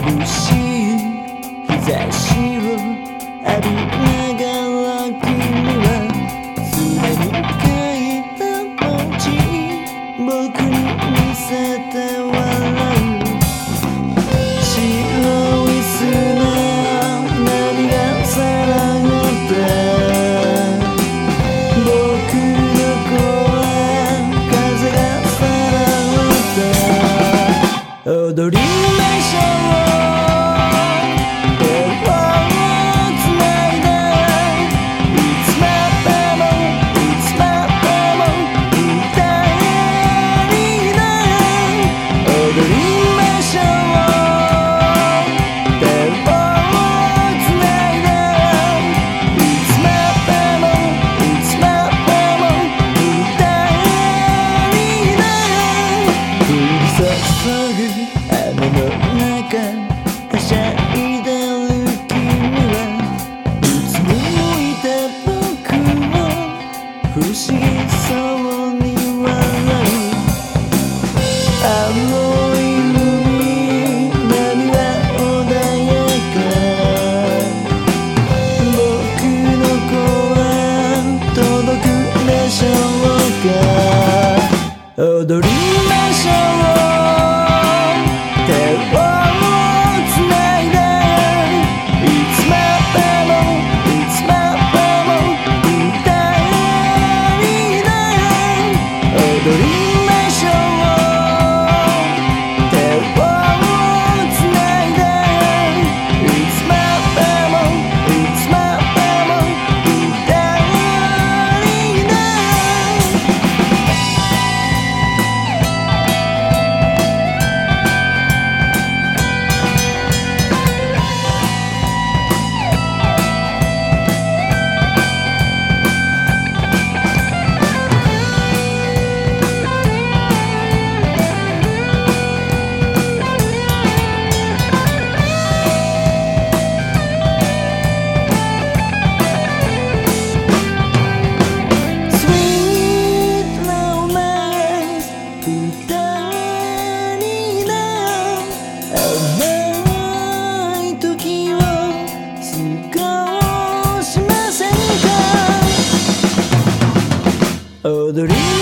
眩しい日差しを浴びながら君はすでに書いた文字僕に見せて笑う白い砂波がさらがった踊り who she's so Rodrigo.